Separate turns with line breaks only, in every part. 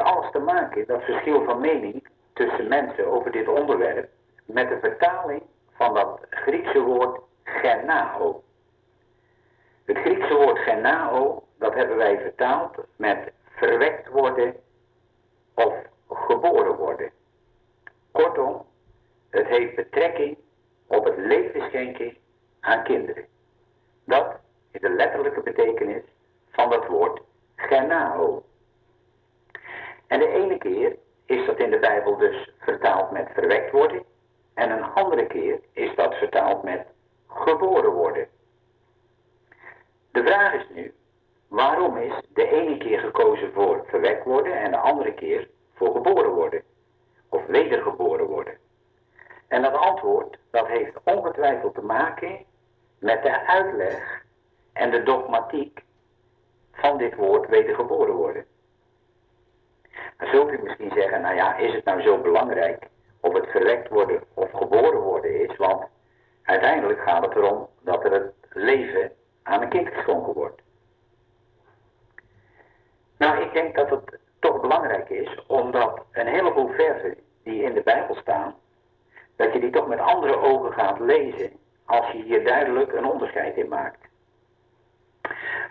alles te maken, dat verschil van mening tussen mensen over dit onderwerp, met de vertaling van dat Griekse woord genao. Het Griekse woord genao, dat hebben wij vertaald met verwekt worden of geboren worden. Kortom, het heeft betrekking op het leven schenken aan kinderen. Dat is de letterlijke betekenis van dat woord genao. En de ene keer is dat in de Bijbel dus vertaald met verwekt worden. En een andere keer is dat vertaald met geboren worden. De vraag is nu, waarom is de ene keer gekozen voor verwekt worden en de andere keer voor geboren worden? Of wedergeboren worden? En dat antwoord, dat heeft ongetwijfeld te maken met de uitleg en de dogmatiek van dit woord wedergeboren worden. Dan zult u misschien zeggen, nou ja, is het nou zo belangrijk of het verwekt worden of geboren worden is, want uiteindelijk gaat het erom dat er het leven aan een kind geschonken wordt. Nou, ik denk dat het toch belangrijk is, omdat een heleboel versen die in de Bijbel staan, dat je die toch met andere ogen gaat lezen als je hier duidelijk een onderscheid in maakt.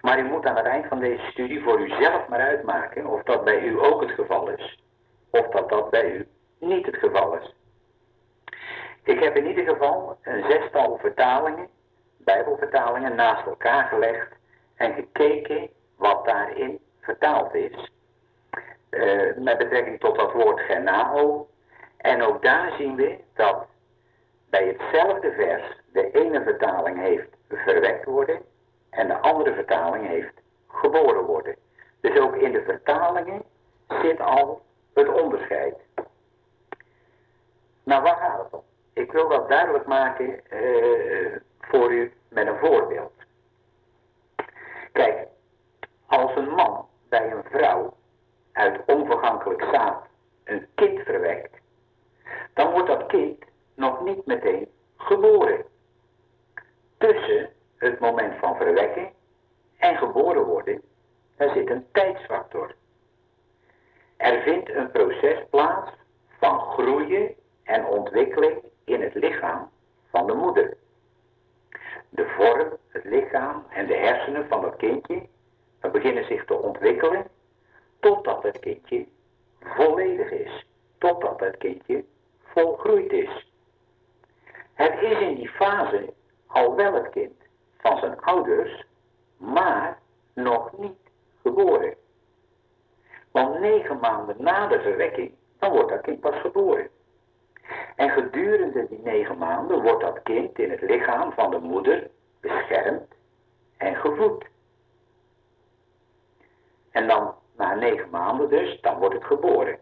Maar u moet aan het eind van deze studie voor uzelf maar uitmaken of dat bij u ook het geval is, of dat dat bij u niet het geval is. Ik heb in ieder geval een zestal vertalingen, bijbelvertalingen, naast elkaar gelegd en gekeken wat daarin vertaald is. Uh, met betrekking tot dat woord genao. En ook daar zien we dat bij hetzelfde vers de ene vertaling heeft verwekt worden en de andere vertaling heeft geboren worden. Dus ook in de vertalingen zit al het onderscheid. Nou, waar gaat het om? Ik wil dat duidelijk maken uh, voor u met een voorbeeld. Kijk, als een man bij een vrouw uit onvergankelijk zaad een kind verwekt, dan wordt dat kind nog niet meteen geboren. Tussen het moment van verwekking en geboren worden, daar zit een tijdsfactor. Er vindt een proces plaats van groeien en ontwikkeling in het lichaam van de moeder. De vorm, het lichaam en de hersenen van dat kindje beginnen zich te ontwikkelen totdat het kindje volledig is, totdat het kindje volgroeid is. Het is in die fase al wel het kind van zijn ouders, maar nog niet geboren. Want negen maanden na de verwekking, dan wordt dat kind pas geboren. En gedurende die negen maanden wordt dat kind in het lichaam van de moeder beschermd en gevoed. En dan, na negen maanden dus, dan wordt het geboren.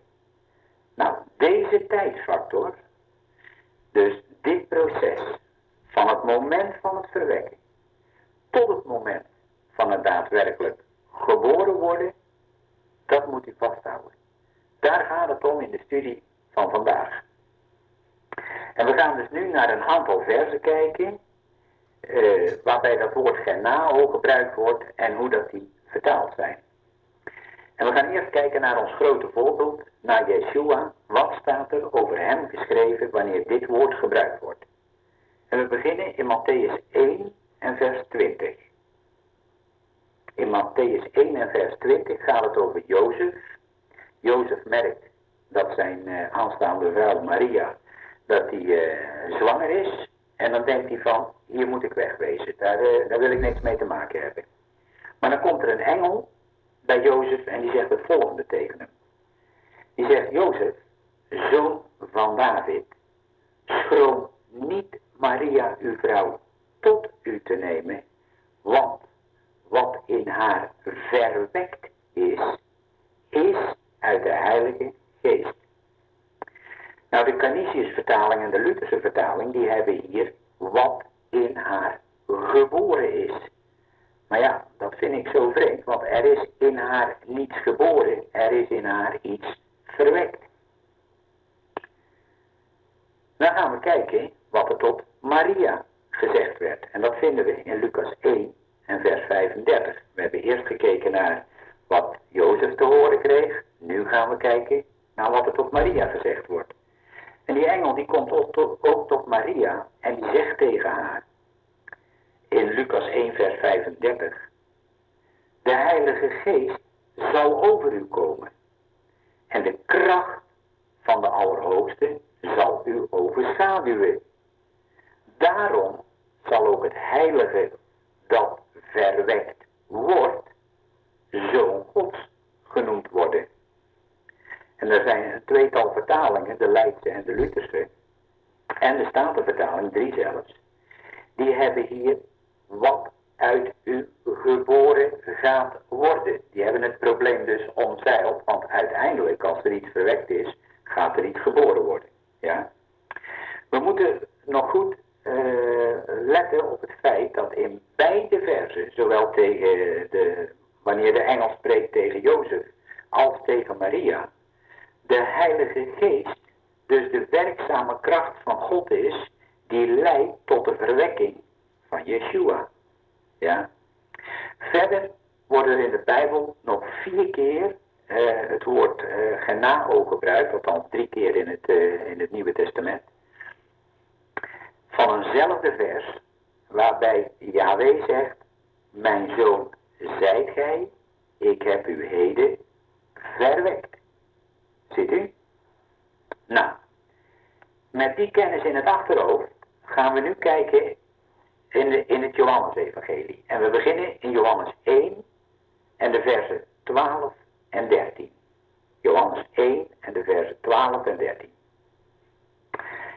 Nou, deze tijdsfactor, dus dit proces, van het moment van het verwekken tot het moment van het daadwerkelijk geboren worden, dat moet u vasthouden. Daar gaat het om in de studie van vandaag. En we gaan dus nu naar een aantal versen kijken, eh, waarbij dat woord genao gebruikt wordt en hoe dat die vertaald zijn. En we gaan eerst kijken naar ons grote voorbeeld, naar Yeshua. Wat staat er over hem geschreven wanneer dit woord gebruikt wordt? En we beginnen in Matthäus 1 en vers 20. In Matthäus 1 en vers 20 gaat het over Jozef. Jozef merkt dat zijn uh, aanstaande vrouw Maria, dat die uh, zwanger is. En dan denkt hij van, hier moet ik wegwezen, daar, uh, daar wil ik niks mee te maken hebben. Maar dan komt er een engel bij Jozef en die zegt het volgende tegen hem. Die zegt, Jozef, zoon van David, schroom niet Maria uw vrouw tot u te nemen, want wat in haar verwekt is, is uit de Heilige Geest. Nou, de Canisius vertaling en de Lutherse vertaling, die hebben hier wat in haar geboren is. Maar ja, dat vind ik zo vreemd, want er is in haar niets geboren, er is in haar iets verwekt. Dan gaan we kijken wat er tot Maria gezegd werd. En dat vinden we in Lucas 1 en vers 35. We hebben eerst gekeken naar wat Jozef te horen kreeg. Nu gaan we kijken naar wat er tot Maria gezegd wordt. En die engel die komt ook tot, ook Maria en die zegt tegen haar in Lucas 1 vers 35. De Heilige Geest zal over u komen en de kracht van de Allerhoogste zal u overschaduwen. Daarom zal ook het Heilige dat verwekt wordt, zoon Gods genoemd worden. En er zijn een tweetal vertalingen, de Leidse en de Lutherse, en de Statenvertaling, drie zelfs, die hebben hier wat uit u geboren gaat worden. Die hebben het probleem dus omzeild, want uiteindelijk als er iets verwekt is, gaat er iets geboren worden. Ja? We moeten nog goed uh, letten op het feit dat in beide versen, zowel tegen de, wanneer de engel spreekt tegen Jozef, als tegen Maria, de Heilige Geest, dus de werkzame kracht van God is, die leidt tot de verwekking van Yeshua. Ja? Verder wordt er in de Bijbel nog vier keer uh, het woord uh, genao gebruikt, althans drie keer in het, in het Nieuwe Testament. Van eenzelfde vers, waarbij Yahweh zegt, mijn zoon zijt gij, ik heb u heden verwekt. Ziet u? Nou, met die kennis in het achterhoofd gaan we nu kijken in, de, in het Johannes-evangelie. En we beginnen in Johannes 1 en de versen 12 en 13. Johannes 1 en de versen 12 en 13.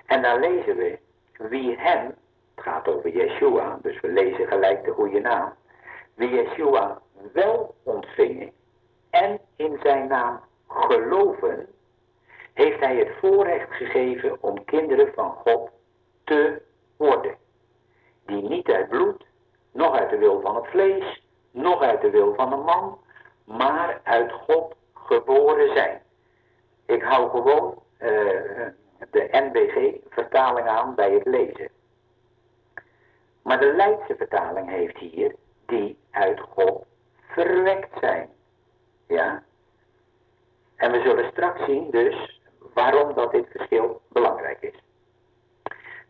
En daar lezen we wie hem, het gaat over Yeshua, dus we lezen gelijk de goede naam, wie Yeshua wel ontvingen en in zijn naam geloven, heeft hij het voorrecht gegeven om kinderen van God te worden. Die niet uit bloed, nog uit de wil van het vlees, nog uit de wil van een man, maar uit God geboren zijn. Ik hou gewoon uh, de NBG-vertaling aan bij het lezen. Maar de Leidse vertaling heeft hier die uit God verwekt zijn. Ja? En we zullen straks zien dus waarom dat dit verschil belangrijk is.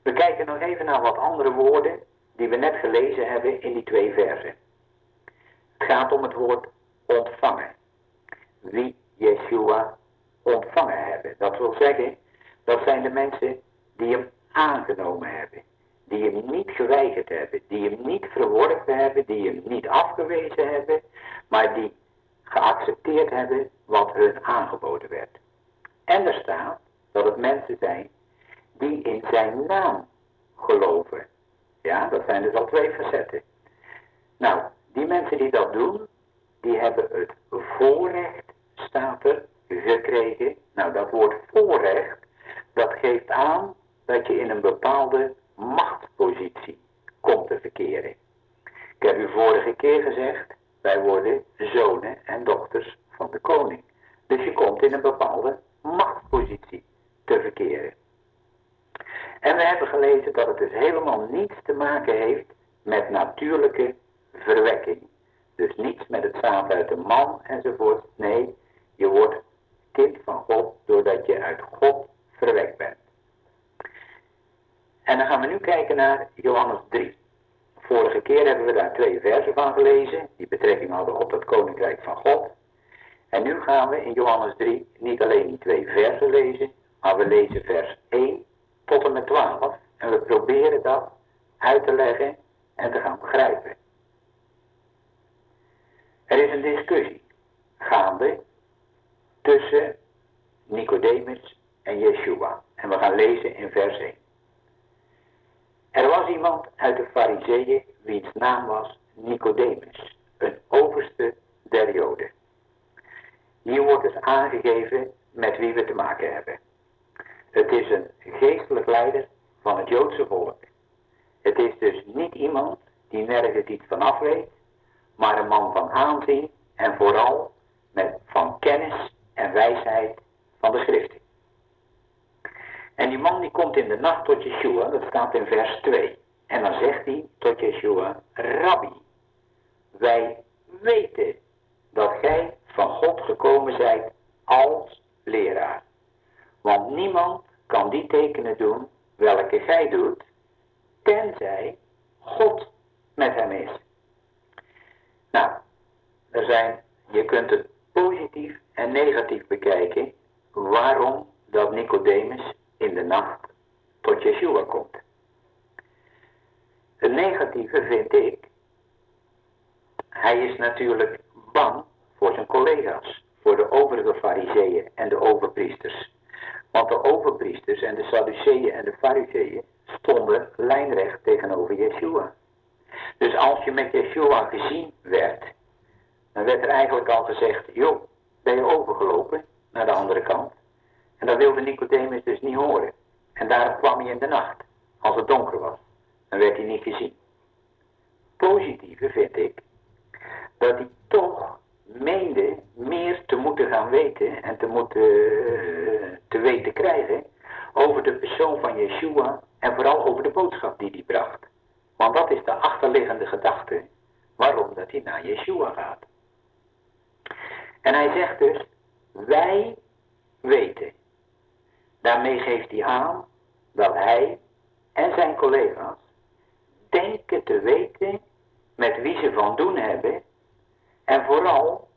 We kijken nog even naar wat andere woorden die we net gelezen hebben in die twee versen. Het gaat om het woord ontvangen. Wie Yeshua ontvangen hebben. Dat wil zeggen, dat zijn de mensen die hem aangenomen hebben. Die hem niet geweigerd hebben. Die hem niet verworpen hebben. Die hem niet afgewezen hebben. Maar die geaccepteerd hebben wat hun aangeboden werd. En er staat dat het mensen zijn die in zijn naam geloven. Ja, dat zijn dus al twee facetten. Nou, die mensen die dat doen, die hebben het voorrecht, staat er, gekregen. Nou, dat woord voorrecht, dat geeft aan dat je in een bepaalde machtspositie komt te verkeren. Ik heb u vorige keer gezegd, wij worden zonen en dochters van de koning. Dus je komt in een bepaalde machtspositie te verkeren. En we hebben gelezen dat het dus helemaal niets te maken heeft met natuurlijke verwekking. Dus niets met het zaad uit de man enzovoort. Nee, je wordt kind van God doordat je uit God verwekt bent. En dan gaan we nu kijken naar Johannes 3. Vorige keer hebben we daar twee versen van gelezen, die betrekking hadden op het koninkrijk van God. En nu gaan we in Johannes 3 niet alleen die twee versen lezen, maar we lezen vers 1 tot en met 12. En we proberen dat uit te leggen en te gaan begrijpen. Er is een discussie gaande tussen Nicodemus en Yeshua. En we gaan lezen in vers 1. Er was iemand uit de Fariseeën wiens naam was Nicodemus, een overste der Joden. Hier wordt dus aangegeven met wie we te maken hebben. Het is een geestelijk leider van het Joodse volk. Het is dus niet iemand die nergens iets van af weet, maar een man van aanzien en vooral met, van kennis en wijsheid van de schriften. En die man die komt in de nacht tot Yeshua, dat staat in vers 2. En dan zegt hij tot Yeshua, Rabbi, wij weten dat gij van God gekomen zijt als leraar. Want niemand kan die tekenen doen welke gij doet, tenzij God met hem is. Nou, er zijn, je kunt het positief en negatief bekijken waarom dat Nicodemus in de nacht tot Yeshua komt. Het negatieve vind ik, hij is natuurlijk bang voor zijn collega's, voor de overige fariseeën en de overpriesters. Want de overpriesters en de Sadduceeën en de fariseeën stonden lijnrecht tegenover Yeshua. Dus als je met Yeshua gezien werd, dan werd er eigenlijk al gezegd, joh, ben je overgelopen naar de andere kant? En dat wilde Nicodemus dus niet horen. En daarom kwam hij in de nacht, als het donker was. Dan werd hij niet gezien. Positieve vind ik, dat hij toch meende meer te moeten gaan weten en te moeten uh, te weten krijgen over de persoon van Yeshua en vooral over de boodschap die hij bracht. Want dat is de achterliggende gedachte waarom dat hij naar Yeshua gaat. En hij zegt dus, wij weten. Daarmee geeft hij aan dat hij en zijn collega's denken te weten met wie ze van doen hebben en vooral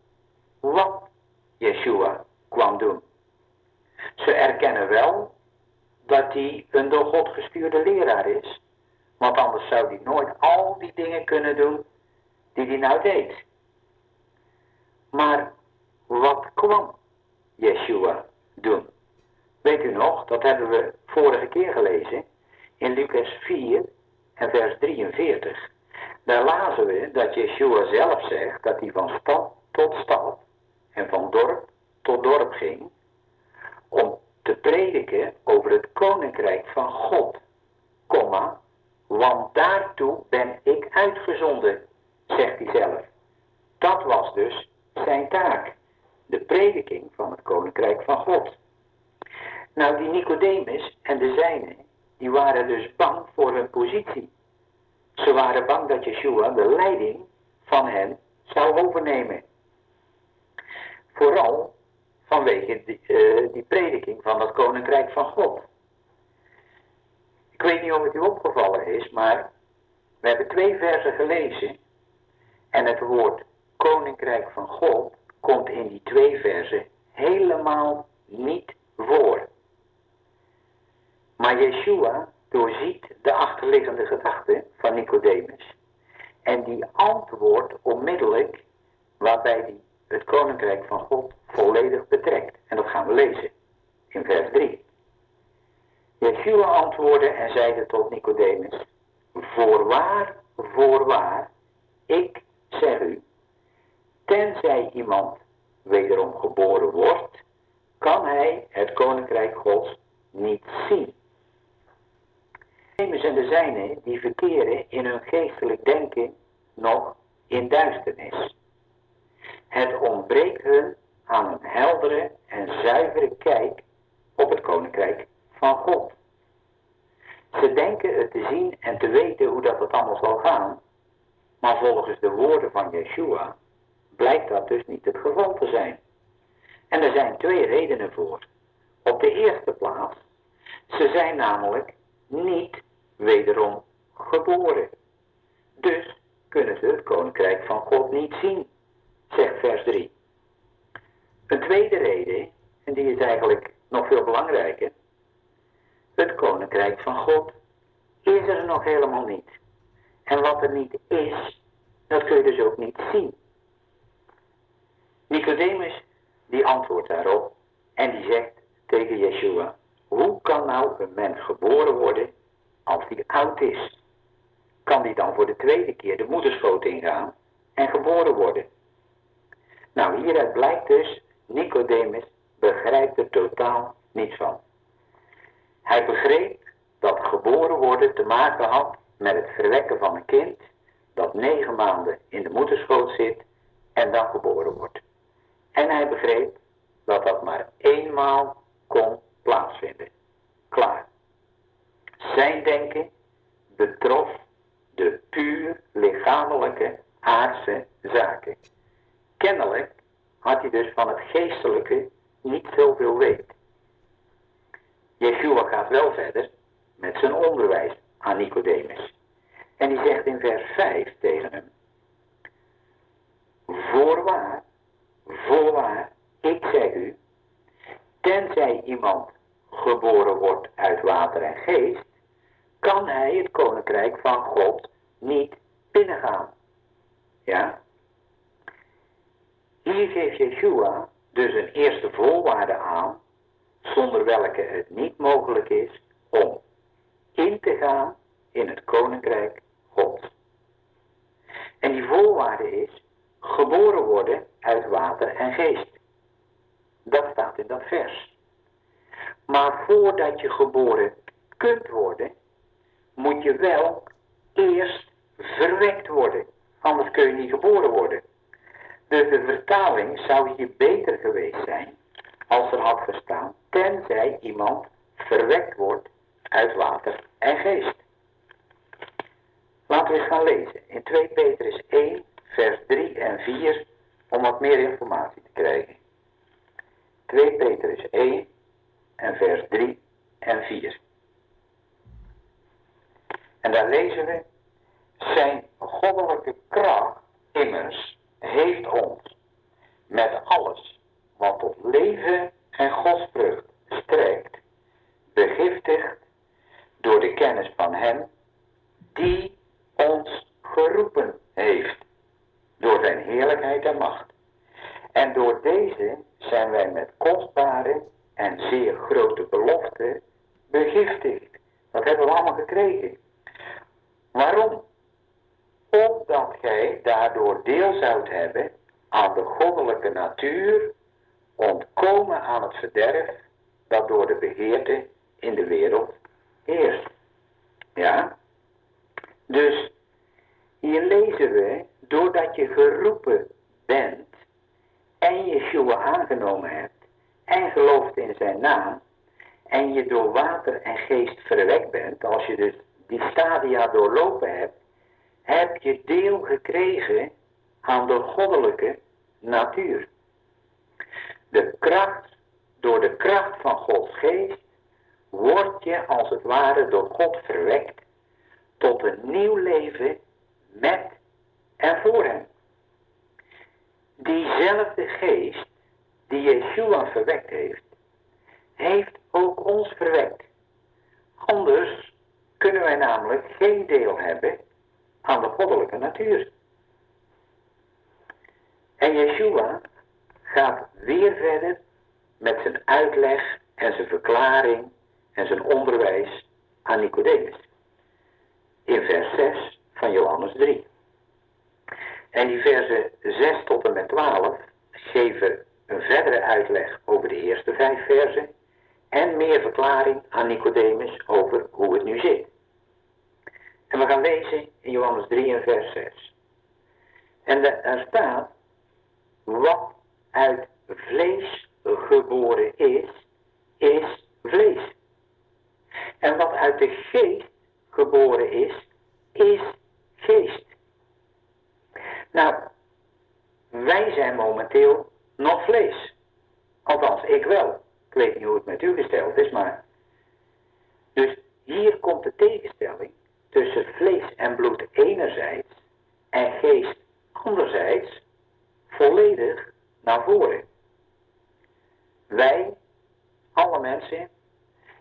wat Yeshua kwam doen. Ze erkennen wel dat hij een door God gestuurde leraar is, want anders zou hij nooit al die dingen kunnen doen die hij nou deed. Maar wat kwam Yeshua doen? Weet u nog, dat hebben we vorige keer gelezen in Lucas 4 en vers 43. Daar lazen we dat Yeshua zelf zegt dat hij van stad tot stad en van dorp tot dorp ging om te prediken over het koninkrijk van God, komma, want daartoe ben ik uitgezonden, zegt hij zelf. Dat was dus zijn taak, de prediking van het koninkrijk van God. Nou, die Nicodemus en de zijnen, die waren dus bang voor hun positie. Ze waren bang dat Yeshua de leiding van hen zou overnemen. Vooral vanwege die, uh, die prediking van het koninkrijk van God. Ik weet niet of het u opgevallen is, maar we hebben twee versen gelezen. En het woord koninkrijk van God komt in die twee versen helemaal niet voor. Maar Yeshua doorziet de achterliggende gedachte van Nicodemus. En die antwoordt onmiddellijk waarbij hij het koninkrijk van God volledig betrekt. En dat gaan we lezen in vers 3. Yeshua antwoordde en zeide tot Nicodemus, voorwaar, voorwaar, ik zeg u, tenzij iemand wederom geboren wordt, kan hij het koninkrijk Gods niet zien. Nicodemus en de zijnen die verkeren in hun geestelijk denken nog in duisternis. Het ontbreekt hun aan een heldere en zuivere kijk op het koninkrijk van God. Ze denken het te zien en te weten hoe dat het allemaal zal gaan, maar volgens de woorden van Yeshua blijkt dat dus niet het geval te zijn. En er zijn twee redenen voor. Op de eerste plaats, ze zijn namelijk niet wederom geboren. Dus kunnen ze het koninkrijk van God niet zien, zegt vers 3. Een tweede reden, en die is eigenlijk nog veel belangrijker. Het koninkrijk van God is er nog helemaal niet. En wat er niet is, dat kun je dus ook niet zien. Nicodemus die antwoordt daarop en die zegt tegen Yeshua, hoe kan nou een mens geboren worden als die oud is? Kan die dan voor de tweede keer de moederschoot ingaan en geboren worden? Nou, hieruit blijkt dus, Nicodemus begrijpt er totaal niets van. Hij begreep dat geboren worden te maken had met het verwekken van een kind dat negen maanden in de moederschoot zit en dan geboren wordt. En hij begreep dat dat maar eenmaal kon plaatsvinden. Klaar. Zijn denken betrof de puur lichamelijke aardse zaken. Kennelijk had hij dus van het geestelijke niet zoveel weet. Yeshua gaat wel verder met zijn onderwijs aan Nicodemus. En die zegt in vers 5 tegen hem. Voorwaar, voorwaar, ik zeg u, tenzij iemand geboren wordt uit water en geest, kan hij het koninkrijk van God niet binnengaan. Ja? Hier geeft Yeshua dus een eerste voorwaarde aan, zonder welke het niet mogelijk is om in te gaan in het koninkrijk God. En die voorwaarde is geboren worden uit water en geest. Dat staat in dat vers. Maar voordat je geboren kunt worden, moet je wel eerst verwekt worden. Anders kun je niet geboren worden. Dus de vertaling zou hier beter geweest zijn als er had gestaan, tenzij iemand verwekt wordt uit water en geest. Laten we eens gaan lezen in 2 Petrus 1, vers 3 en 4, om wat meer informatie te krijgen. 2 Petrus 1 en vers 3 en 4. En daar lezen we, zijn goddelijke kracht immers heeft ons met alles wat tot leven en godsvrucht strekt, begiftigd door de kennis van Hem die ons geroepen heeft door zijn heerlijkheid en macht. En door deze zijn wij met kostbare en zeer grote beloften begiftigd. Dat hebben we allemaal gekregen. Waarom? Opdat gij daardoor deel zoudt hebben aan de goddelijke natuur, ontkomen aan het verderf dat door de begeerte in de wereld heerst. Ja? Dus hier lezen we, doordat je geroepen bent en Yeshua aangenomen hebt en gelooft in zijn naam en je door water en geest verwekt bent, als je dus die stadia doorlopen hebt, heb je deel gekregen aan de goddelijke natuur. De kracht, door de kracht van Gods geest, word je als het ware door God verwekt tot een nieuw leven met en voor hem. Diezelfde geest die Yeshua verwekt heeft, heeft ook ons verwekt. Anders kunnen wij namelijk geen deel hebben aan de goddelijke natuur. En Yeshua gaat weer verder met zijn uitleg en zijn verklaring en zijn onderwijs aan Nicodemus. In vers 6 van Johannes 3. En die versen 6 tot en met 12 geven een verdere uitleg over de eerste vijf versen en meer verklaring aan Nicodemus over hoe het nu zit. En we gaan lezen in Johannes 3 en vers 6. En er staat, wat uit vlees geboren is, is vlees. En wat uit de geest geboren is, is geest. Nou, wij zijn momenteel nog vlees. Althans, ik wel. Ik weet niet hoe het met u gesteld is, maar... Dus hier komt de tegenstelling tussen vlees en bloed enerzijds en geest anderzijds volledig naar voren. Wij, alle mensen,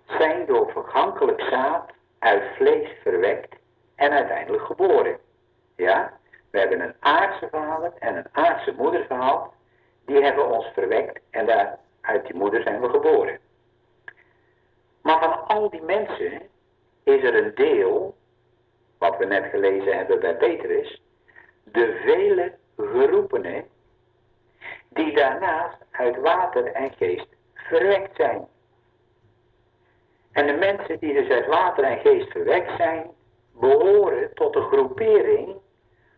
zijn door vergankelijk zaad uit vlees verwekt en uiteindelijk geboren. Ja, we hebben een aardse vader en een aardse moeder gehad. Die hebben ons verwekt en daar, uit die moeder zijn we geboren. Maar van al die mensen is er een deel wat we net gelezen hebben bij Petrus, de vele geroepenen, die daarnaast uit water en geest verwekt zijn. En de mensen die dus uit water en geest verwekt zijn, behoren tot de groepering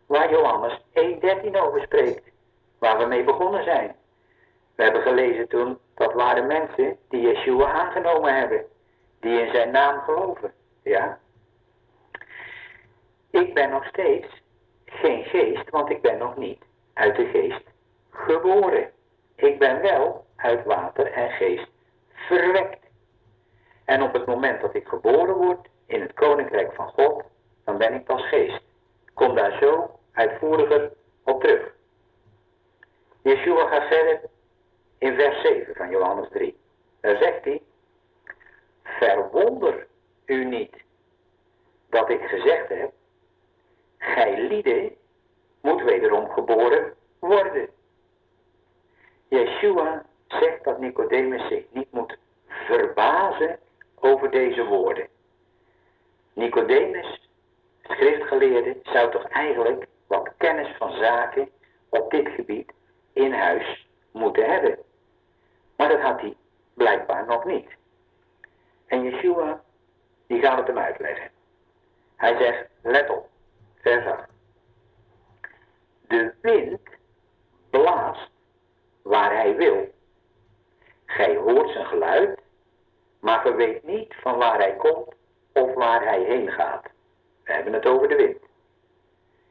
waar Johannes 1.13 over spreekt, waar we mee begonnen zijn. We hebben gelezen toen, dat waren mensen die Yeshua aangenomen hebben, die in zijn naam geloven. Ja. Ik ben nog steeds geen geest, want ik ben nog niet uit de geest geboren. Ik ben wel uit water en geest verwekt. En op het moment dat ik geboren word in het koninkrijk van God, dan ben ik pas geest. Kom daar zo uitvoeriger op terug. Yeshua gaat verder in vers 7 van Johannes 3. Daar zegt hij, verwonder u niet dat ik gezegd heb, gij lieden moet wederom geboren worden. Yeshua zegt dat Nicodemus zich niet moet verbazen over deze woorden. Nicodemus, schriftgeleerde, zou toch eigenlijk wat kennis van zaken op dit gebied in huis moeten hebben. Maar dat had hij blijkbaar nog niet. En Yeshua, die gaat het hem uitleggen. Hij zegt, let op, vers 8. De wind blaast waar hij wil. Gij hoort zijn geluid, maar ge weet niet van waar hij komt of waar hij heen gaat. We hebben het over de wind.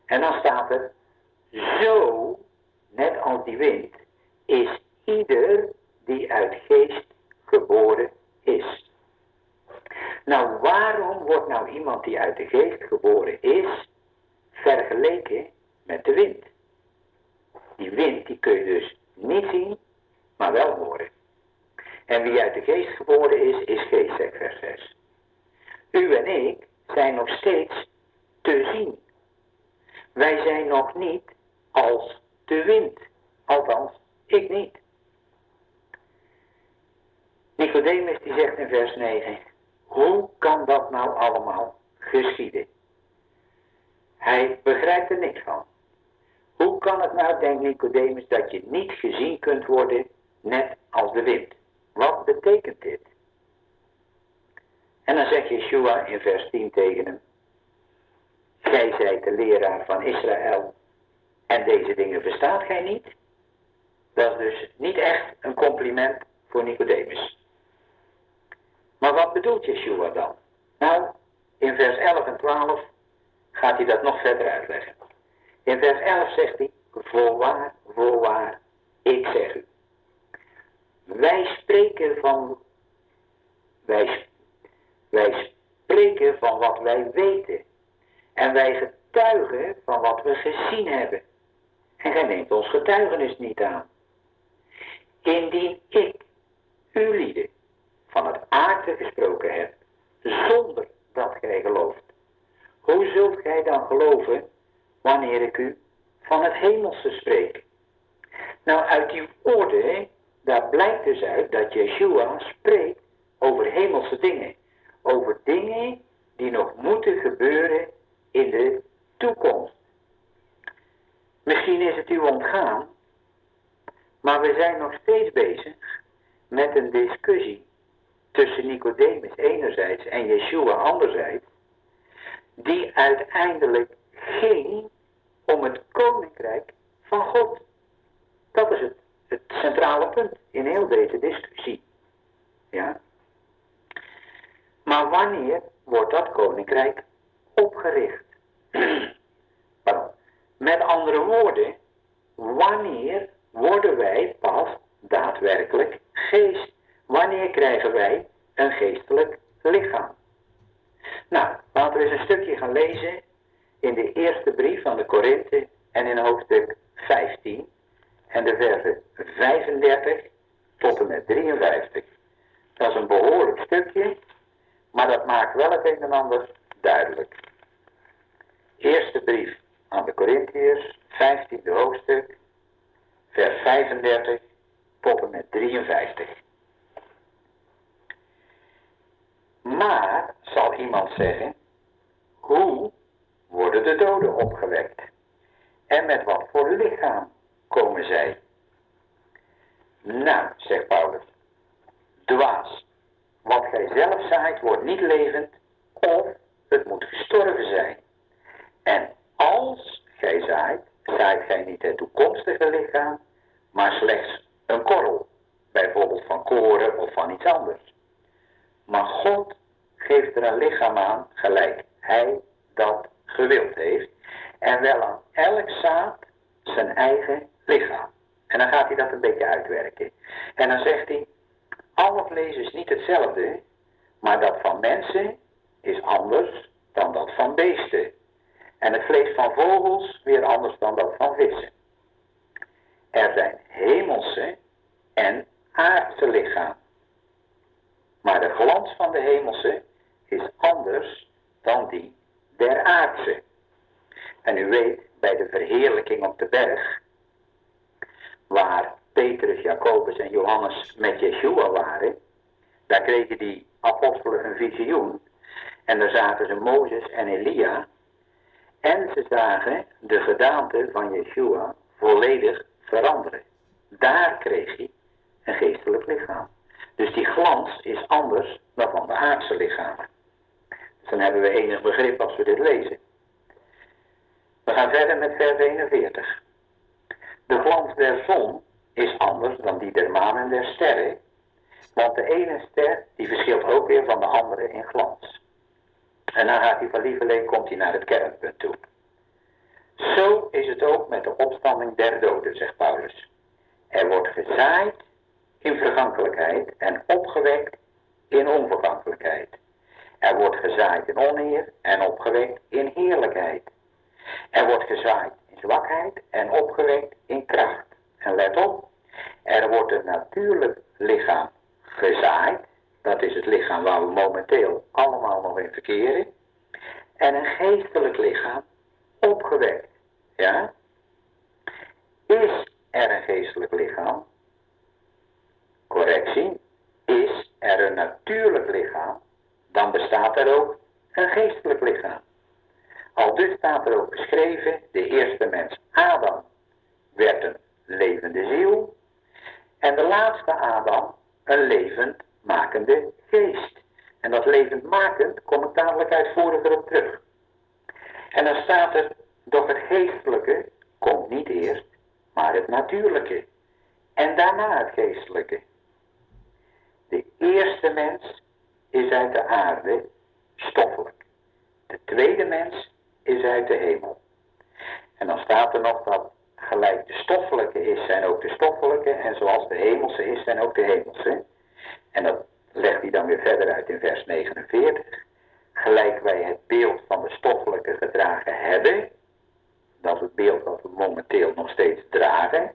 En dan staat er, zo, net als die wind, is ieder die uit geest geboren is. Nou, waarom wordt nou iemand die uit de geest geboren is, vergeleken met de wind? Die wind, die kun je dus niet zien, maar wel horen. En wie uit de geest geboren is, is geest, vers 6. U en ik zijn nog steeds te zien. Wij zijn nog niet als de wind. Althans, ik niet. Nicodemus die zegt in vers 9, hoe kan dat nou allemaal geschieden? Hij begrijpt er niks van. Hoe kan het nou, denkt Nicodemus, dat je niet gezien kunt worden net als de wind? Wat betekent dit? En dan zegt Yeshua in vers 10 tegen hem. Gij zijt de leraar van Israël en deze dingen verstaat gij niet? Dat is dus niet echt een compliment voor Nicodemus. Maar wat bedoelt Yeshua dan? Nou, in vers 11 en 12 gaat hij dat nog verder uitleggen. In vers 11 zegt hij, voorwaar, voorwaar, ik zeg u. Wij spreken van, wij, wij spreken van wat wij weten. En wij getuigen van wat we gezien hebben. En gij neemt ons getuigenis niet aan. Indien ik, u lieden, van het aarde gesproken heb, zonder dat gij gelooft. Hoe zult gij dan geloven wanneer ik u van het hemelse spreek? Nou, uit die woorden, daar blijkt dus uit dat Yeshua spreekt over hemelse dingen. Over dingen die nog moeten gebeuren in de toekomst. Misschien is het u ontgaan, maar we zijn nog steeds bezig met een discussie tussen Nicodemus enerzijds en Yeshua anderzijds, die uiteindelijk ging om het koninkrijk van God. Dat is het, het centrale punt in heel deze discussie. Ja. Maar wanneer wordt dat koninkrijk opgericht? Pardon. Met andere woorden, wanneer worden wij pas daadwerkelijk geest? Wanneer krijgen wij een geestelijk lichaam? Nou, laten we eens een stukje gaan lezen in de eerste brief van de Korinthe en in hoofdstuk 15 en de versen 35 tot en met 53. Dat is een behoorlijk stukje, maar dat maakt wel het een en ander duidelijk. brief aan de Corinthiërs, 15e hoofdstuk, vers 35 tot en met 53. Maar, zal iemand zeggen, hoe worden de doden opgewekt? En met wat voor lichaam komen zij? Nou, zegt Paulus, dwaas, wat gij zelf zaait wordt niet levend, of het moet gestorven zijn. En als gij zaait, zaait gij niet het toekomstige lichaam, maar slechts een korrel, bijvoorbeeld van koren of van iets anders. Maar God geeft er een lichaam aan, gelijk hij dat gewild heeft, en wel aan elk zaad zijn eigen lichaam. En dan gaat hij dat een beetje uitwerken. En dan zegt hij, alle vlees is niet hetzelfde, maar dat van mensen is anders dan dat van beesten. En het vlees van vogels weer anders dan dat van vissen. Er zijn hemelse en aardse lichaam. Maar de glans van de hemelse is anders dan die der aardse. En u weet, bij de verheerlijking op de berg, waar Petrus, Jacobus en Johannes met Yeshua waren, daar kregen die apostelen een visioen. En daar zagen ze Mozes en Elia. En ze zagen de gedaante van Yeshua volledig veranderen. Daar kreeg hij een geestelijk lichaam. Dus die glans is anders dan van de aardse lichamen. Dus dan hebben we enig begrip als we dit lezen. We gaan verder met vers 41. De glans der zon is anders dan die der maan en der sterren. Want de ene ster die verschilt ook weer van de andere in glans. En dan gaat hij van lieverlee komt hij naar het kernpunt toe. Zo is het ook met de opstanding der doden, zegt Paulus. Er wordt gezaaid in vergankelijkheid en opgewekt in onvergankelijkheid. Er wordt gezaaid in oneer en opgewekt in heerlijkheid. Er wordt gezaaid in zwakheid en opgewekt in kracht. En let op, er wordt een natuurlijk lichaam gezaaid. Dat is het lichaam waar we momenteel allemaal nog in verkeren. En een geestelijk lichaam opgewekt. Ja? Is er een geestelijk lichaam? Correctie. Is er een natuurlijk lichaam? Dan bestaat er ook een geestelijk lichaam. Al dus staat er ook beschreven, de eerste mens Adam werd een levende ziel. En de laatste Adam een levendmakende geest. En dat levendmakend kom ik dadelijk uitvoeriger op terug. En dan staat er, doch het geestelijke komt niet eerst, maar het natuurlijke. En daarna het geestelijke. De eerste mens is uit de aarde, stoffelijk. De tweede mens is uit de hemel. En dan staat er nog dat gelijk de stoffelijke is, zijn ook de stoffelijke. En zoals de hemelse is, zijn ook de hemelse. En dat legt hij dan weer verder uit in vers 49. Gelijk wij het beeld van de stoffelijke gedragen hebben. Dat is het beeld dat we momenteel nog steeds dragen.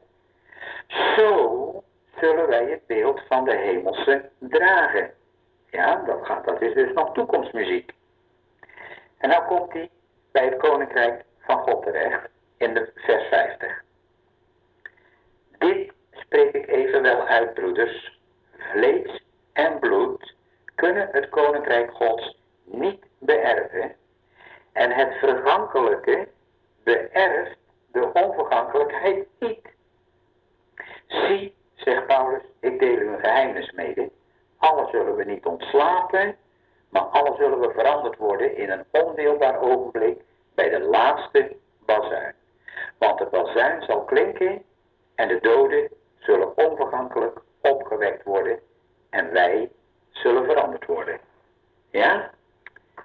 Zo zullen wij het beeld van de hemelse dragen. Ja, dat, gaat, dat is dus nog toekomstmuziek. En nou komt hij bij het koninkrijk van God terecht in de vers 50. Dit spreek ik even wel uit, broeders. Vlees en bloed kunnen het koninkrijk Gods niet beërven. En het vergankelijke beërft de onvergankelijkheid niet. Zie, zegt Paulus, ik deel u een geheimnis mede. Alle zullen we niet ontslapen, maar alle zullen we veranderd worden in een ondeelbaar ogenblik bij de laatste bazuin. Want de bazuin zal klinken en de doden zullen onvergankelijk opgewekt worden en wij zullen veranderd worden. Ja?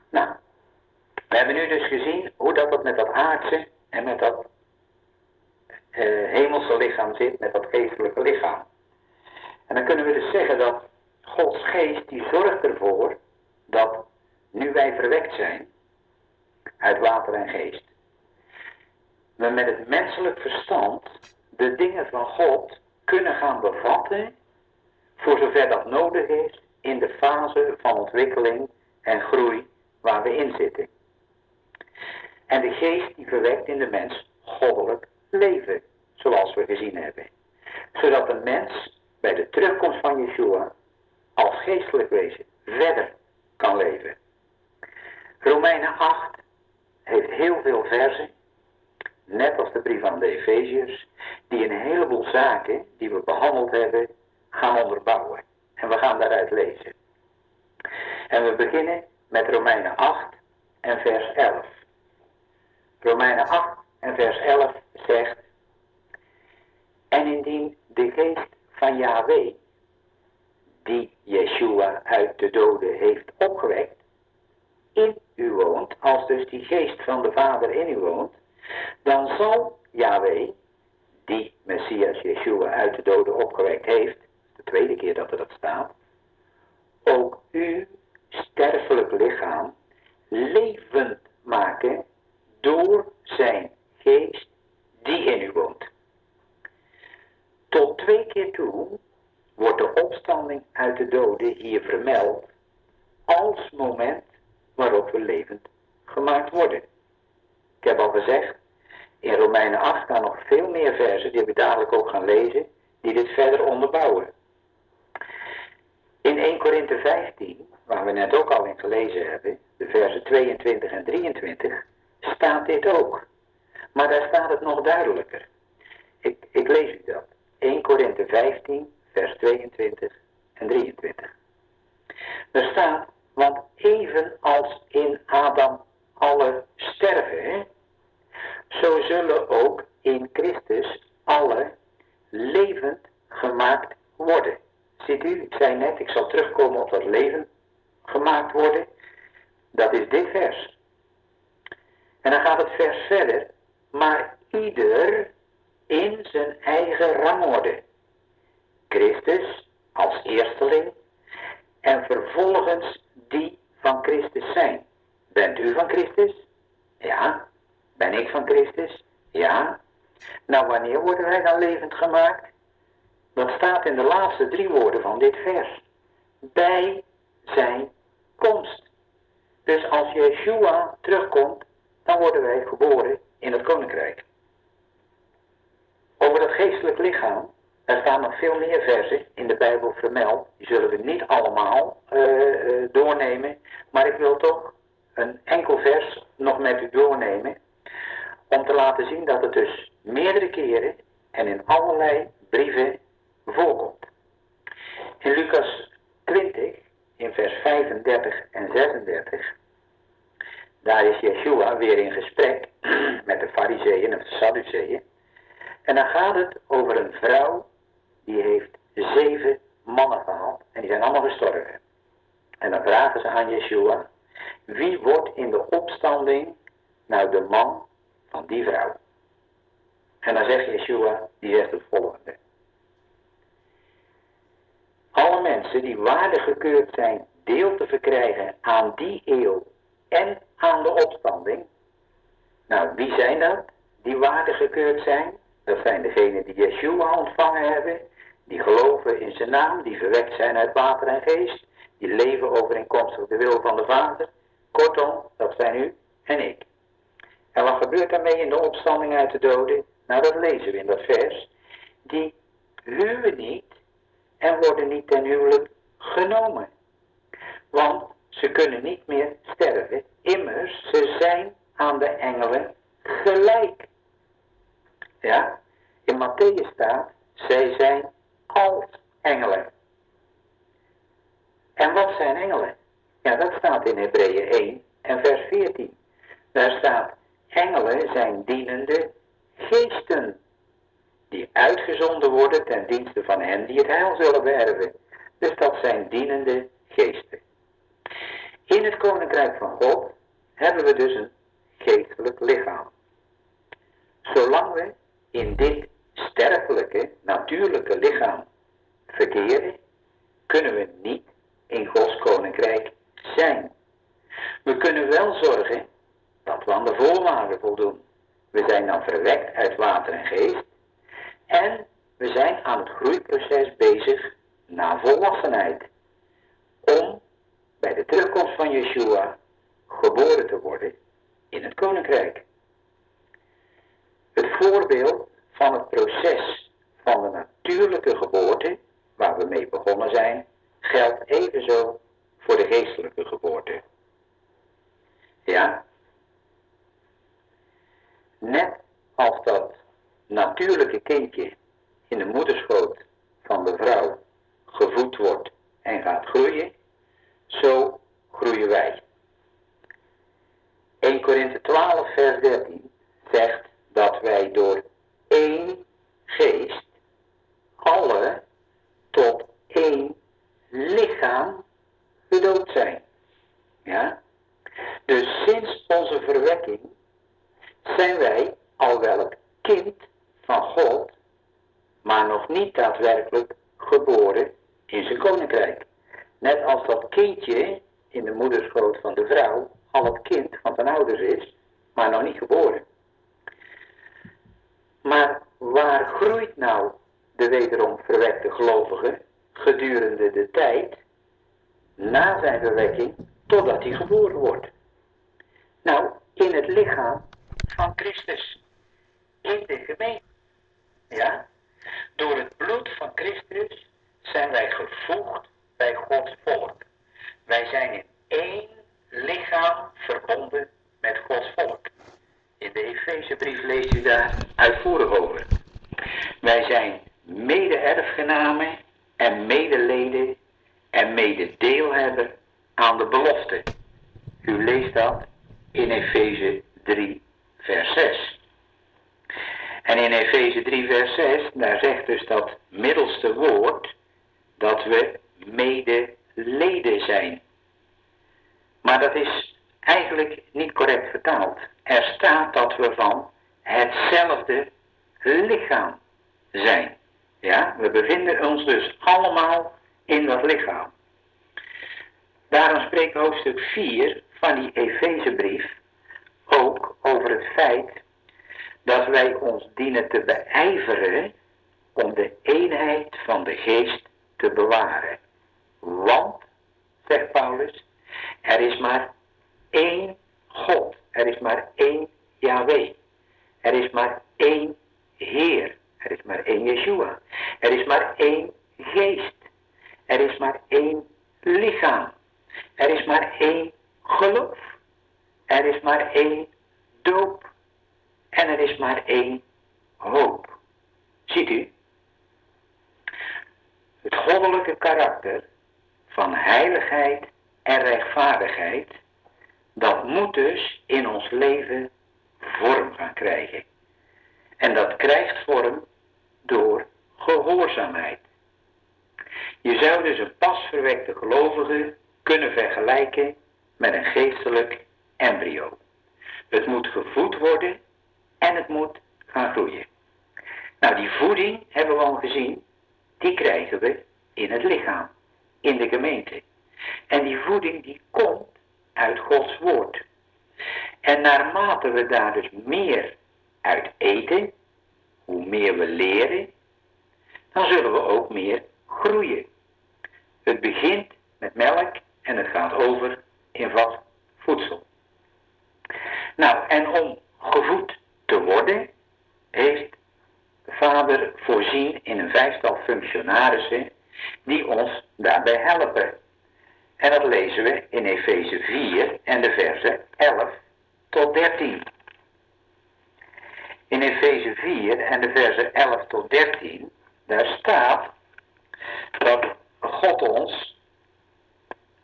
Nou, we hebben nu dus gezien hoe dat, dat met dat aardse en met dat hemelse lichaam zit, met dat geestelijke lichaam. En dan kunnen we dus zeggen dat Gods geest die zorgt ervoor dat nu wij verwekt zijn uit water en geest, we met het menselijk verstand de dingen van God kunnen gaan bevatten, voor zover dat nodig is, in de fase van ontwikkeling en groei waar we in zitten. En de geest die verwekt in de mens goddelijk leven, zoals we gezien hebben. Zodat de mens bij de terugkomst van Yeshua als geestelijk wezen verder kan leven. Romeinen 8 heeft heel veel versen, net als de brief aan de Efeziërs, die een heleboel zaken die we behandeld hebben gaan onderbouwen. En we gaan daaruit lezen. En we beginnen met Romeinen 8 en vers 11. Romeinen 8 en vers 11 zegt, en indien de geest van Yahweh, die Yeshua uit de doden heeft opgewekt, in u woont, als dus die geest van de Vader in u woont, dan zal Yahweh, die Messias Yeshua uit de doden opgewekt heeft, de tweede keer dat er dat staat, ook uw sterfelijk lichaam levend maken door zijn geest die in u woont. Tot twee keer toe wordt de opstanding uit de doden hier vermeld als moment waarop we levend gemaakt worden. Ik heb al gezegd, in Romeinen 8 staan nog veel meer versen, die we dadelijk ook gaan lezen, die dit verder onderbouwen. In 1 Korinthe 15, waar we net ook al in gelezen hebben, de versen 22 en 23, staat dit ook. Maar daar staat het nog duidelijker. Ik, ik lees u dat. 1 Korinthe 15, vers 22 en 23. Er staat, want even als in Adam alle sterven, zo zullen ook in Christus alle levend gemaakt worden. Ziet u, ik zei net, ik zal terugkomen op dat leven gemaakt worden. Dat is dit vers. En dan gaat het vers verder. Maar ieder in zijn eigen rangorde. Christus als eersteling en vervolgens die van Christus zijn. Bent u van Christus? Ja. Ben ik van Christus? Ja. Nou, wanneer worden wij dan levend gemaakt? Dat staat in de laatste drie woorden van dit vers. Bij zijn komst. Dus als Yeshua terugkomt, dan worden wij geboren in het koninkrijk. Over dat geestelijk lichaam, er staan nog veel meer versen in de Bijbel vermeld. Die zullen we niet allemaal uh, doornemen. Maar ik wil toch een enkel vers nog met u doornemen. Om te laten zien dat het dus meerdere keren en in allerlei brieven voorkomt. In Lucas 20, in vers 35 en 36, daar is Yeshua weer in gesprek met de fariseeën of de sadduceeën. En dan gaat het over een vrouw die heeft zeven mannen gehad en die zijn allemaal gestorven. En dan vragen ze aan Yeshua, wie wordt in de opstanding nou de man van die vrouw? En dan zegt Yeshua, die zegt het volgende. Alle mensen die waardig gekeurd zijn deel te verkrijgen aan die eeuw en aan de opstanding. Nou, wie zijn dat die waardig gekeurd zijn? Dat zijn degenen die Yeshua ontvangen hebben, die geloven in zijn naam, die verwekt zijn uit water en geest, die leven overeenkomstig de wil van de Vader. Kortom, dat zijn u en ik. En wat gebeurt daarmee in de opstanding uit de doden? Nou, dat lezen we in dat vers. Die huwen niet en worden niet ten huwelijk genomen. Want ze kunnen niet meer sterven. Immers, ze zijn aan de engelen gelijk. Ja, in Matthäus staat, zij zijn als engelen. En wat zijn engelen? Ja, dat staat in Hebreeën 1 en vers 14. Daar staat, engelen zijn dienende geesten, die uitgezonden worden ten dienste van hen die het heil zullen werven. Dus dat zijn dienende geesten. In het koninkrijk van God hebben we dus een geestelijk lichaam. Zolang we in dit sterfelijke, natuurlijke lichaam verkeren, kunnen we niet in Gods koninkrijk zijn. We kunnen wel zorgen dat we aan de voorwaarden voldoen. We zijn dan verwekt uit water en geest en we zijn aan het groeiproces bezig naar volwassenheid. Om bij de terugkomst van Yeshua geboren te worden in het koninkrijk. Het voorbeeld van het proces van de natuurlijke geboorte, waar we mee begonnen zijn, geldt evenzo voor de geestelijke geboorte. Ja? Net als dat natuurlijke kindje in de moederschoot van de vrouw gevoed wordt en gaat groeien, zo groeien wij. 1 Korinthe 12 vers 13 zegt dat wij door één geest alle tot één lichaam gedood zijn. Ja? Dus sinds onze verwekking zijn wij al wel het kind van God, maar nog niet daadwerkelijk geboren in zijn koninkrijk. Net als dat kindje in de moederschoot van de vrouw al het kind van zijn ouders is, maar nog niet geboren. Maar waar groeit nou de wederom verwekte gelovige gedurende de tijd na zijn verwekking totdat hij geboren wordt? Nou, in het lichaam van Christus, in de gemeente. Ja? Door het bloed van Christus zijn wij gevoegd bij Gods volk. Wij zijn in één lichaam verbonden met Gods volk. In de Efezebrief lees je daar uitvoerig over. Wij zijn mede-erfgenamen en medeleden en mededeelhebber aan de belofte. U leest dat in Efeze 3, vers 6. En in Efeze 3, vers 6, daar zegt dus dat middelste woord dat we medeleden zijn. Maar dat is eigenlijk niet correct vertaald. Er staat dat we van hetzelfde lichaam zijn. Ja, we bevinden ons dus allemaal in dat lichaam. Daarom spreekt hoofdstuk 4 van die Efezebrief ook over het feit dat wij ons dienen te beijveren om de eenheid van de geest te bewaren. Want, zegt Paulus, er is maar één God. Er is maar één Yahweh. Er is maar één Heer. Er is maar één Yeshua. Er is maar één geest. Er is maar één lichaam. Er is maar één geloof. Er is maar één doop. En er is maar één hoop. Ziet u? Het goddelijke karakter van heiligheid en rechtvaardigheid, dat moet dus in ons leven vorm gaan krijgen. En dat krijgt vorm door gehoorzaamheid. Je zou dus een pas verwekte gelovige kunnen vergelijken met een geestelijk embryo. Het moet gevoed worden en het moet gaan groeien. Nou, die voeding hebben we al gezien, die krijgen we in het lichaam, in de gemeente. En die voeding die komt uit Gods woord. En naarmate we daar dus meer uit eten, hoe meer we leren, dan zullen we ook meer groeien. Het begint met melk en het gaat over in vast voedsel. Nou, en om gevoed te worden, heeft de vader voorzien in een vijftal functionarissen die ons daarbij helpen. En dat lezen we in Efeze 4 en de versen 11 tot 13. In Efeze 4 en de versen 11 tot 13, daar staat dat God ons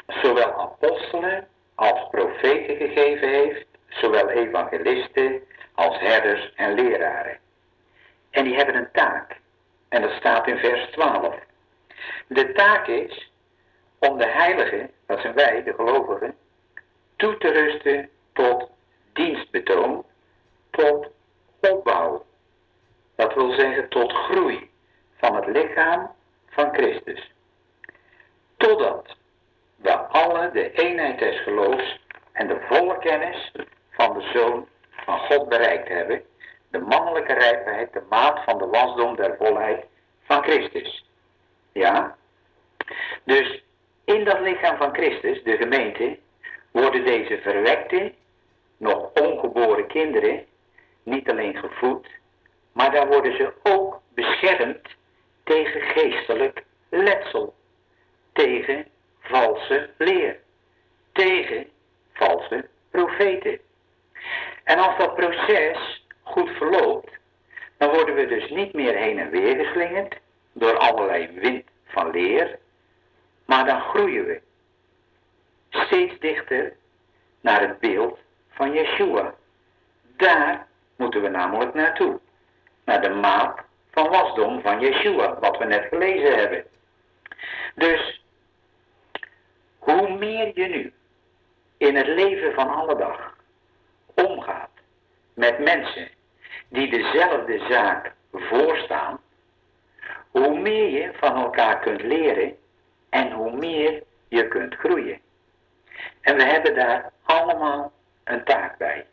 zowel apostelen als profeten gegeven heeft, zowel evangelisten als herders en leraren. En die hebben een taak. En dat staat in vers 12. De taak is om de heiligen, dat zijn wij, de gelovigen, toe te rusten tot dienstbetoon, tot opbouw. Dat wil zeggen tot groei van het lichaam van Christus. Totdat we alle de eenheid des geloofs en de volle kennis van de Zoon van God bereikt hebben, de mannelijke rijpheid, de maat van de wasdom der volheid van Christus. Ja? Dus in dat lichaam van Christus, de gemeente, worden deze verwekte, nog ongehoorde geboren kinderen niet alleen gevoed, maar daar worden ze ook beschermd tegen geestelijk letsel, tegen valse leer, tegen valse profeten. En als dat proces goed verloopt, dan worden we dus niet meer heen en weer geslingerd door allerlei wind van leer, maar dan groeien we steeds dichter naar het beeld van Yeshua. Daar moeten we namelijk naartoe. Naar de maat van wasdom van Yeshua, wat we net gelezen hebben. Dus, hoe meer je nu in het leven van alle dag omgaat met mensen die dezelfde zaak voorstaan, hoe meer je van elkaar kunt leren en hoe meer je kunt groeien. En we hebben daar allemaal een taak bij.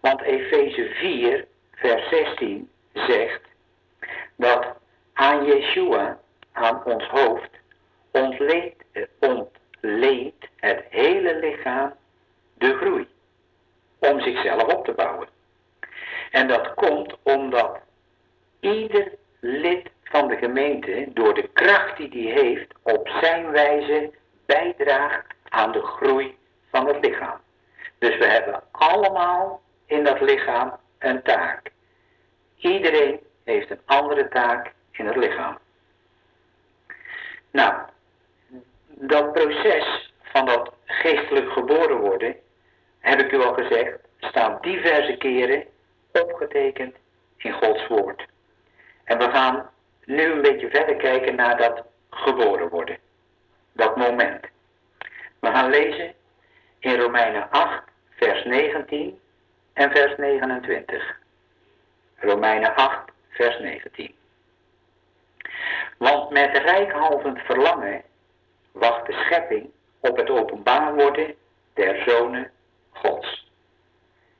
Want Efeze 4, vers 16 zegt dat aan Yeshua, aan ons hoofd, ontleent, ontleent het hele lichaam de groei om zichzelf op te bouwen. En dat komt omdat ieder lid van de gemeente door de kracht die hij heeft op zijn wijze bijdraagt aan de groei van het lichaam. Dus we hebben allemaal in dat lichaam een taak. Iedereen heeft een andere taak in het lichaam. Nou, dat proces van dat geestelijk geboren worden, heb ik u al gezegd, staat diverse keren opgetekend in Gods woord. En we gaan nu een beetje verder kijken naar dat geboren worden. Dat moment. We gaan lezen in Romeinen 8, vers 19 en vers 29. Romeinen 8, vers 19. Want met rijkhalvend verlangen wacht de schepping op het openbaar worden der zonen Gods.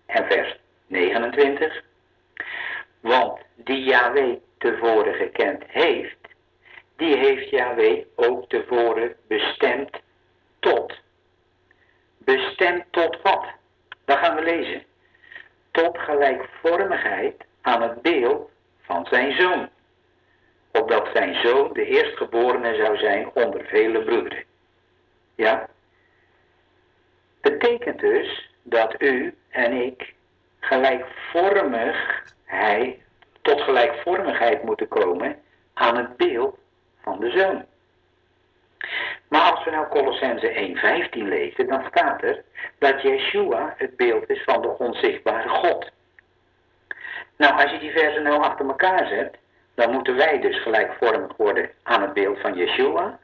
En vers 29. Want die Yahweh tevoren gekend heeft, die heeft Yahweh ook tevoren bestemd tot. Bestemd tot wat? Dat gaan we lezen. Tot gelijkvormigheid aan het beeld van zijn zoon. Opdat zijn zoon de eerstgeborene zou zijn onder vele broederen. Ja? Betekent dus dat u en ik gelijkvormigheid, tot gelijkvormigheid moeten komen aan het beeld van de zoon. Maar als we nou Colossense 1.15 lezen, dan staat er dat Yeshua het beeld is van de onzichtbare God. Nou, als je die versen nou achter elkaar zet, dan moeten wij dus gelijkvormig worden aan het beeld van Yeshua.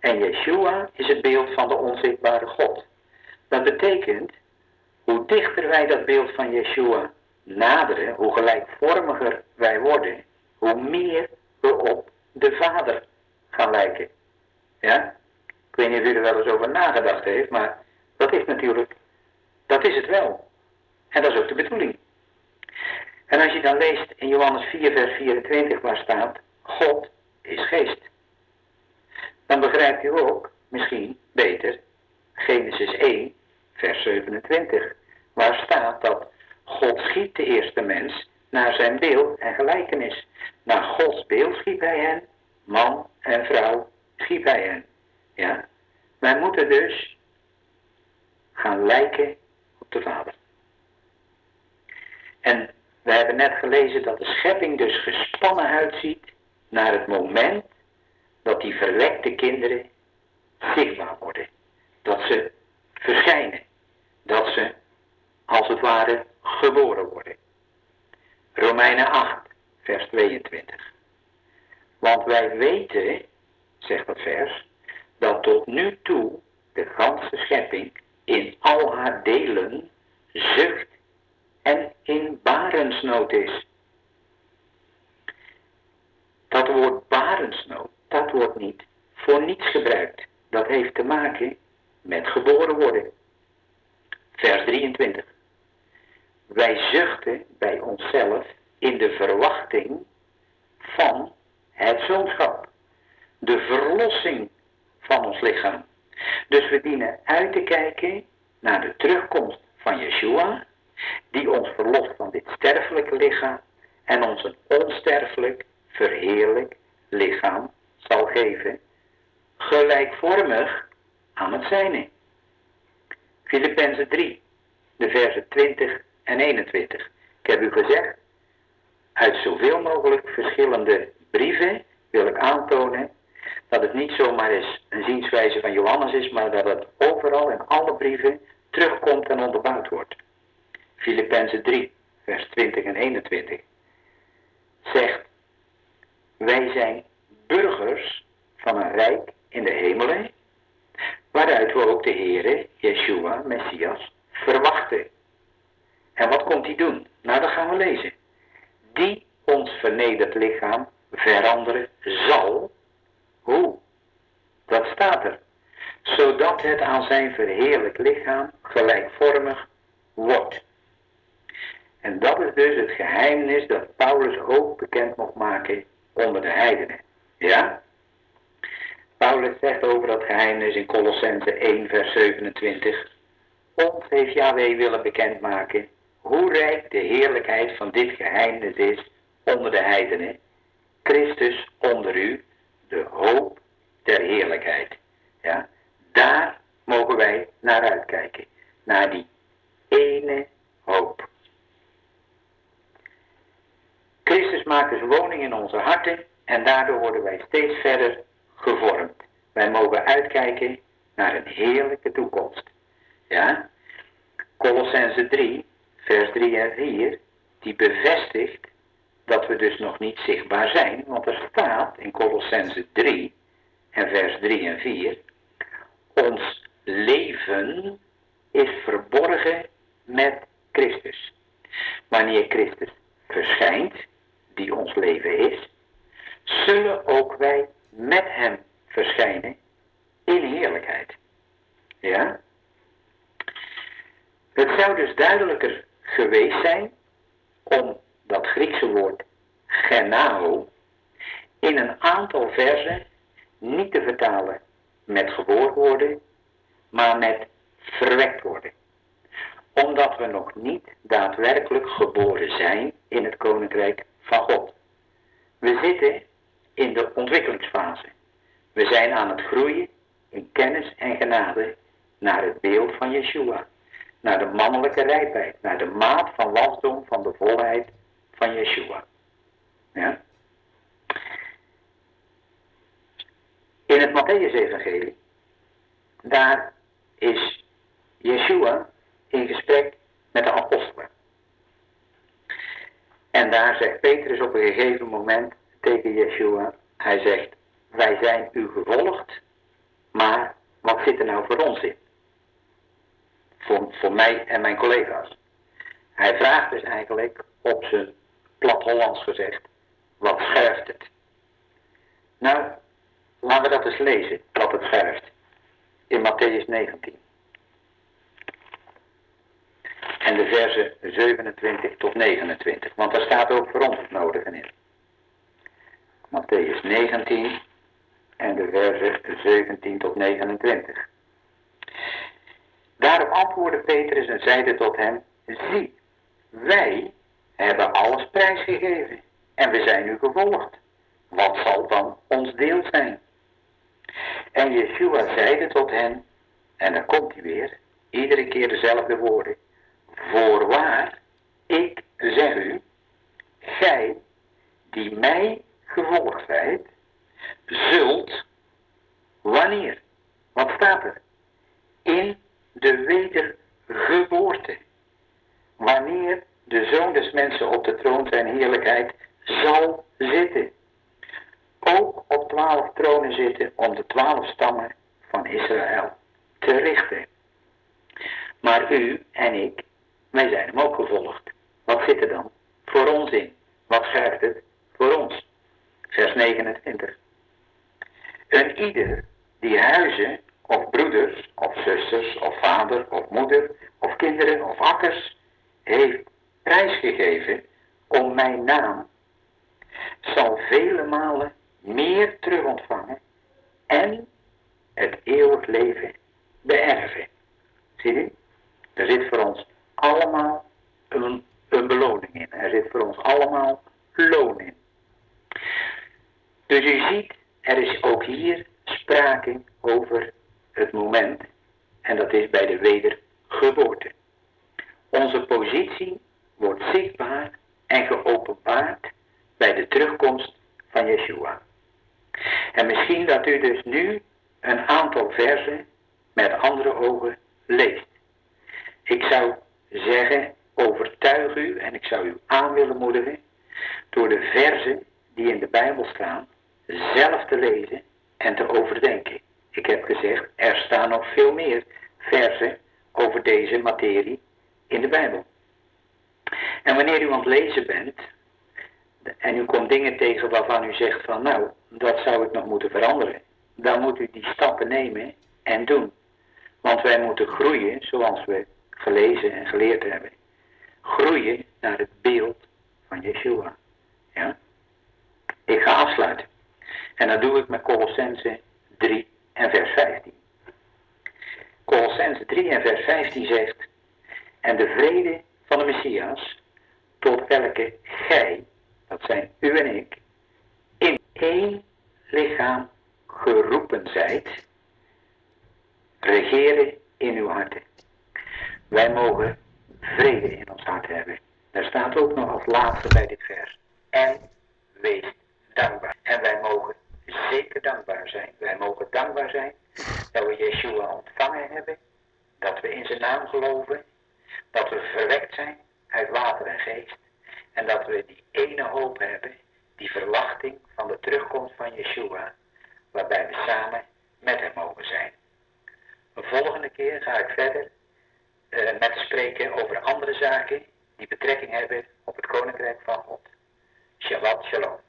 En Yeshua is het beeld van de onzichtbare God. Dat betekent, hoe dichter wij dat beeld van Yeshua naderen, hoe gelijkvormiger wij worden, hoe meer we op de Vader gaan lijken. Ja? Ik weet niet of u er wel eens over nagedacht heeft, maar dat is natuurlijk, dat is het wel. En dat is ook de bedoeling. En als je dan leest in Johannes 4, vers 24, waar staat, God is geest. Dan begrijpt u ook, misschien beter, Genesis 1, vers 27, waar staat dat God schiep de eerste mens naar zijn beeld en gelijkenis. Naar Gods beeld schiep hij hen, man en vrouw schiep hij hen. Ja? Wij moeten dus gaan lijken op de Vader. En we hebben net gelezen dat de schepping dus gespannen uitziet naar het moment dat die verwekte kinderen zichtbaar worden. Dat ze verschijnen. Dat ze, als het ware, geboren worden. Romeinen 8, vers 22. Want wij weten, zegt dat vers, dat tot nu toe de ganse schepping in al haar delen zucht en in barensnood is. Dat woord barensnood, dat wordt niet voor niets gebruikt. Dat heeft te maken met geboren worden. Vers 23. Wij zuchten bij onszelf in de verwachting van het zoonschap. De verlossing van ons lichaam. Dus we dienen uit te kijken naar de terugkomst van Yeshua die ons verlost van dit sterfelijke lichaam en ons een onsterfelijk, verheerlijk lichaam zal geven, gelijkvormig aan het zijne. Filippenzen 3, de versen 20 en 21. Ik heb u gezegd, uit zoveel mogelijk verschillende brieven wil ik aantonen dat het niet zomaar is een zienswijze van Johannes is, maar dat het overal in alle brieven terugkomt en onderbouwd wordt. Filippenzen 3, vers 20 en 21 zegt, wij zijn burgers van een rijk in de hemelen, waaruit we ook de Heere, Yeshua, Messias, verwachten. En wat komt hij doen? Nou, dat gaan we lezen. Die ons vernederd lichaam veranderen zal. Hoe? Dat staat er. Zodat het aan zijn verheerlijk lichaam gelijkvormig wordt. En dat is dus het geheimnis dat Paulus ook bekend mocht maken onder de heidenen. Ja? Paulus zegt over dat geheimnis in Colossense 1 vers 27. Ons heeft Yahweh willen bekendmaken hoe rijk de heerlijkheid van dit geheimnis is onder de heidenen. Christus onder u, de hoop der heerlijkheid. Ja? Daar mogen wij naar uitkijken. Naar die ene hoop. Christus maakt dus woning in onze harten en daardoor worden wij steeds verder gevormd. Wij mogen uitkijken naar een heerlijke toekomst. Ja? Colossense 3, vers 3 en 4, die bevestigt dat we dus nog niet zichtbaar zijn, want er staat in Colossense 3 en vers 3 en 4, ons leven is verborgen met Christus. Wanneer Christus verschijnt, die ons leven is, zullen ook wij met hem verschijnen in heerlijkheid. Ja? Het zou dus duidelijker geweest zijn om dat Griekse woord genao in een aantal versen niet te vertalen met geboren worden, maar met verwekt worden. Omdat we nog niet daadwerkelijk geboren zijn in het koninkrijk van God. We zitten in de ontwikkelingsfase. We zijn aan het groeien in kennis en genade naar het beeld van Yeshua. Naar de mannelijke rijpheid, naar de maat van wasdom van de volheid van Yeshua. Ja? In het Matthäus-evangelie, daar is Yeshua in gesprek met de apostelen. En daar zegt Petrus op een gegeven moment tegen Yeshua, hij zegt, wij zijn u gevolgd, maar wat zit er nou voor ons in? Voor, mij en mijn collega's. Hij vraagt dus eigenlijk op zijn plat Hollands gezegd, wat scherft het? Nou, laten we dat eens lezen, wat het scherft. In Matthäus 19. En de versen 27 tot 29. Want daar staat ook voor ons het nodige in. Matthäus 19 en de versen 17 tot 29. Daarop antwoordde Petrus en zeide tot hem, zie, wij hebben alles prijsgegeven en we zijn u gevolgd. Wat zal dan ons deel zijn? En Yeshua zeide tot hen, en dan komt hij weer, iedere keer dezelfde woorden. Voorwaar, ik zeg u, gij die mij gevolgd zijt, zult, wanneer? Wat staat er? In de wedergeboorte. Wanneer de Zoon des Mensen op de troon zijn heerlijkheid zal zitten. Ook op twaalf tronen zitten om de twaalf stammen van Israël te richten. Maar u en ik, wij zijn hem ook gevolgd. Wat zit er dan voor ons in? Wat schrijft het voor ons? Vers 29. En ieder die huizen of broeders of zusters of vader of moeder of kinderen of akkers heeft prijsgegeven om mijn naam, zal vele malen meer terug ontvangen en het eeuwig leven beërven. Zie je? Er zit voor ons allemaal een, een beloning in. Er zit voor ons allemaal loon in. Dus u ziet, er is ook hier sprake over het moment. En dat is bij de wedergeboorte. Onze positie wordt zichtbaar en geopenbaard bij de terugkomst van Yeshua. En misschien dat u dus nu een aantal versen met andere ogen leest. Ik zou zeggen, overtuig u en ik zou u aan willen moedigen door de versen die in de Bijbel staan zelf te lezen en te overdenken. Ik heb gezegd, er staan nog veel meer versen over deze materie in de Bijbel. En wanneer u aan het lezen bent en u komt dingen tegen waarvan u zegt van nou, dat zou ik nog moeten veranderen, dan moet u die stappen nemen en doen. Want wij moeten groeien zoals we gelezen en geleerd hebben. Groeien naar het beeld van Yeshua. Ja? Ik ga afsluiten. En dat doe ik met Colossense 3 en vers 15. Colossense 3 en vers 15 zegt, en de vrede van de Messias, tot welke gij, dat zijn u en ik, in één lichaam geroepen zijt, regeren in uw harten. Wij mogen vrede in ons hart hebben. Daar staat ook nog als laatste bij dit vers. En wees dankbaar. En wij mogen zeker dankbaar zijn. Wij mogen dankbaar zijn dat we Yeshua ontvangen hebben. Dat we in zijn naam geloven. Dat we verwekt zijn uit water en geest. En dat we die ene hoop hebben. Die verwachting van de terugkomst van Yeshua. Waarbij we samen met hem mogen zijn. De volgende keer ga ik verder uh, met spreken over andere zaken die betrekking hebben op het Koninkrijk van God. Shabbat Shalom.